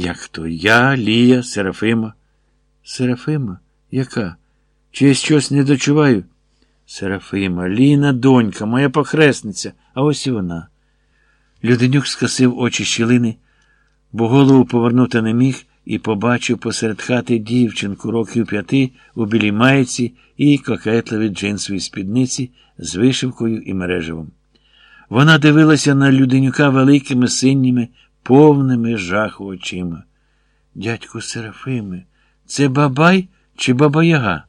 Як хто? Я, Лія, Серафима. Серафима? Яка? Чи я щось не дочуваю? Серафима, Ліна, донька, моя похресниця, а ось і вона. Люденюк скосив очі щілини, бо голову повернути не міг і побачив посеред хати дівчинку років п'яти у білій майці і кокетливій джинсовій спідниці з вишивкою і мережевом. Вона дивилася на Люденюка великими синіми, повними жаху очима. Дядьку Серафиме, це бабай чи баба Яга?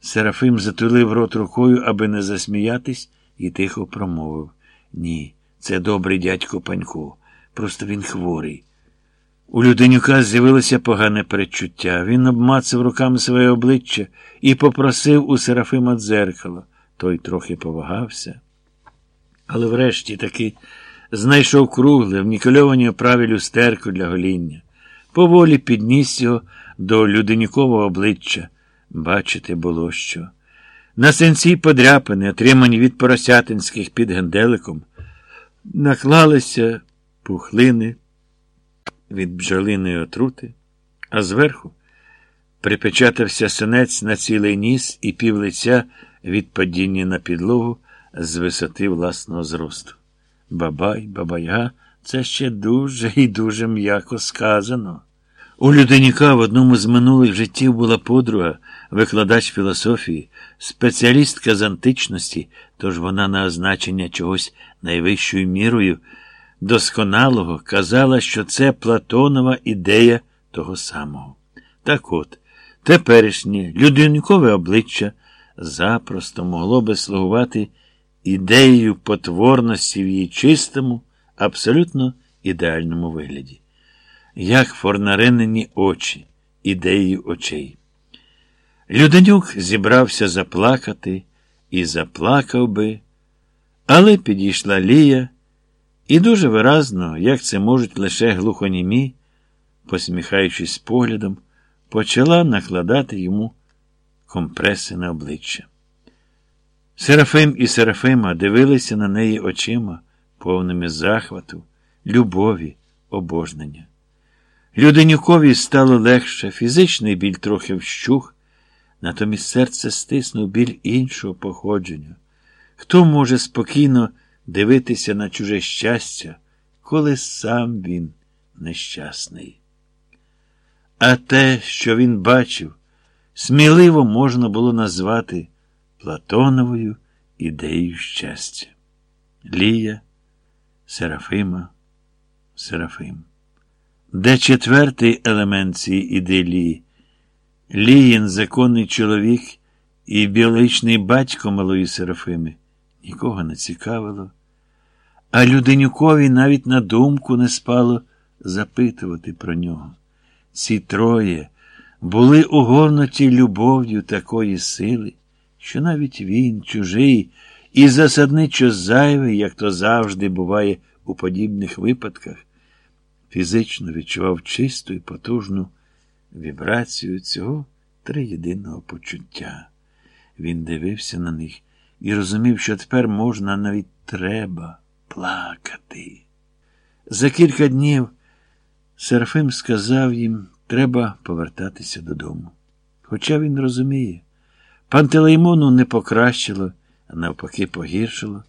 Серафим затулив рот рукою, аби не засміятись, і тихо промовив Ні, це добрий дядько Панько. Просто він хворий. У Люденюка з'явилося погане передчуття. Він обмацав руками своє обличчя і попросив у Серафима дзеркало. Той трохи повагався. Але врешті таки знайшов кругле, в нікольованій оправі люстерку для гоління. Поволі підніс його до Люденюкового обличчя. Бачити було що. На сенці подряпини, отримані від поросятинських під генделиком, наклалися пухлини від бджолиної отрути, а зверху припечатався синець на цілий ніс і пів лиця від падіння на підлогу з висоти власного зросту. Бабай, бабайга, це ще дуже і дуже м'яко сказано. У Люденіка в одному з минулих життів була подруга, викладач філософії, спеціалістка з античності, тож вона на означення чогось найвищою мірою досконалого казала, що це Платонова ідея того самого. Так от, теперішнє людинкове обличчя запросто могло би слугувати ідеєю потворності в її чистому, абсолютно ідеальному вигляді як форнаринені очі, ідеї очей. Люденюк зібрався заплакати і заплакав би, але підійшла Лія, і дуже виразно, як це можуть лише глухонімі, посміхаючись поглядом, почала накладати йому компреси на обличчя. Серафим і Серафима дивилися на неї очима, повними захвату, любові, обожнення. Люденюкові стало легше, фізичний біль трохи вщух, натомість серце стиснув біль іншого походження. Хто може спокійно дивитися на чуже щастя, коли сам він нещасний? А те, що він бачив, сміливо можна було назвати Платоновою ідеєю щастя. Лія, Серафима, Серафим. Де четвертий елемент цієї ідилії? Ліїн, законний чоловік і біологічний батько малої Серафими нікого не цікавило, а Люденюкові навіть на думку не спало запитувати про нього. Ці троє були огорнуті любов'ю такої сили, що навіть він, чужий і засадничо зайвий, як то завжди буває у подібних випадках фізично відчував чисту і потужну вібрацію цього триєдиного почуття. Він дивився на них і розумів, що тепер можна навіть треба плакати. За кілька днів Серафим сказав їм, треба повертатися додому. Хоча він розуміє, Пантелеймону не покращило, а навпаки, погіршило.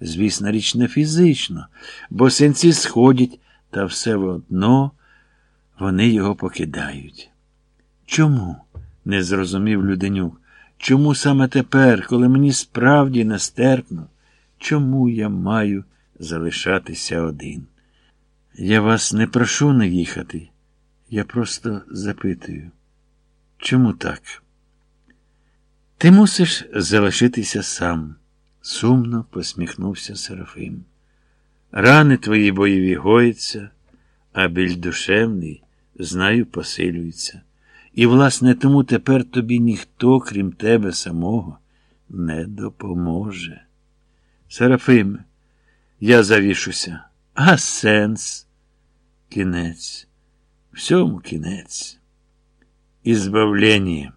Звісна річ, не фізично, бо синці сходять, та все одно вони його покидають. Чому? не зрозумів Люденюк. Чому саме тепер, коли мені справді нестерпно, чому я маю залишатися один? Я вас не прошу не їхати. Я просто запитую. Чому так? Ти мусиш залишитися сам, сумно посміхнувся Серафим. Рани твої бойові гоїться, а біль душевний, знаю, посилюється. І, власне, тому тепер тобі ніхто, крім тебе самого, не допоможе. Серафиме, я завішуся, а сенс кінець, всьому кінець. Ізбавлення.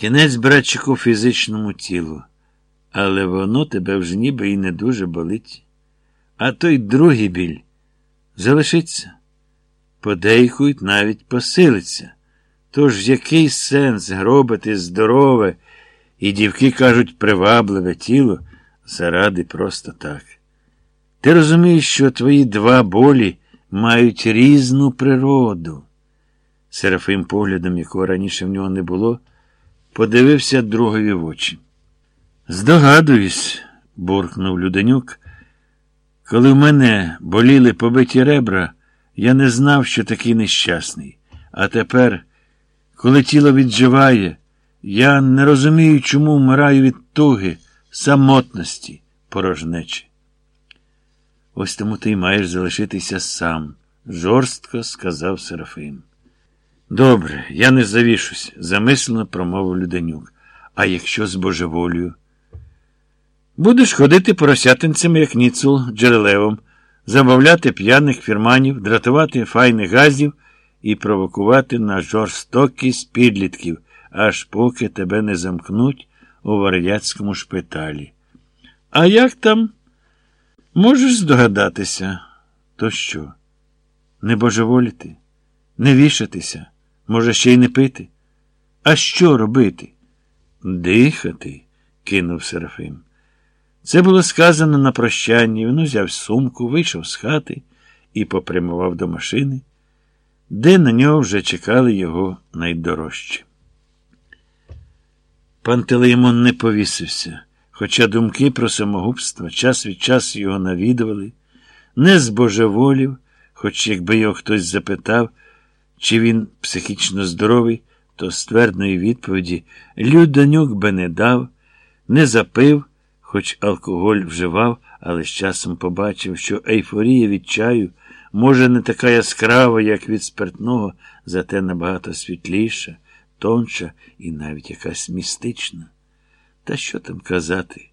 Кінець, братчику, фізичному тілу але воно тебе вже ніби і не дуже болить. А той другий біль залишиться. Подейкують навіть посилиться. Тож який сенс гробити здорове, і дівки кажуть, привабливе тіло заради просто так. Ти розумієш, що твої два болі мають різну природу. Серафим, поглядом, якого раніше в нього не було, подивився другові в очі. Здогадуюсь, буркнув Люденюк. Коли в мене боліли побиті ребра, я не знав, що такий нещасний. А тепер, коли тіло відживає, я не розумію, чому вмираю від туги, самотності, порожнечі. Ось тому ти й маєш залишитися сам, жорстко сказав Серафим. Добре, я не завішусь, замислено промовив Люденюк. А якщо з божеволію? Будеш ходити поросятинцями, як ніцул, джерелевом, забавляти п'яних фірманів, дратувати файних газів і провокувати на жорстокість підлітків, аж поки тебе не замкнуть у вар'яцькому шпиталі. А як там? Можеш здогадатися, то що? Не божеволіти, не вішатися, може, ще й не пити? А що робити? Дихати, кинув Серафим. Це було сказано на прощанні. Він взяв сумку, вийшов з хати і попрямував до машини, де на нього вже чекали його найдорожчі. Пантелеймон не повісився, хоча думки про самогубство час від часу його навідували, не збожеволів, хоч якби його хтось запитав, чи він психічно здоровий, то ствердної відповіді Людонюк би не дав, не запив, хоч алкоголь вживав, але з часом побачив, що ейфорія від чаю може не така яскрава, як від спиртного, зате набагато світліша, тонша і навіть якась містична. Та що там казати?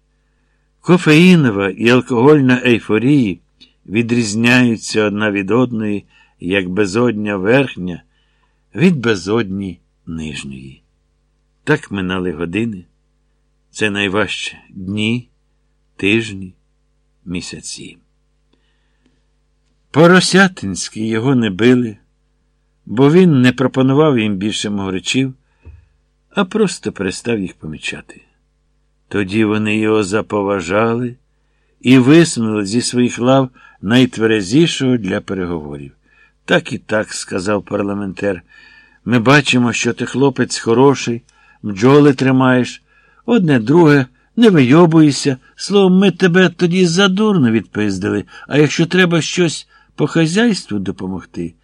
Кофеїнова і алкогольна ейфорії відрізняються одна від одної, як безодня верхня від безодні нижньої. Так минали години. Це найважче дні, тижні, місяці. Поросятинські його не били, бо він не пропонував їм більше могричів, а просто перестав їх помічати. Тоді вони його заповажали і висунули зі своїх лав найтверезішого для переговорів. Так і так, сказав парламентер. Ми бачимо, що ти хлопець хороший, бджоли тримаєш, одне друге, не вийобуйся. Словом, ми тебе тоді задурно відпиздили, а якщо треба щось по хазяйству допомогти,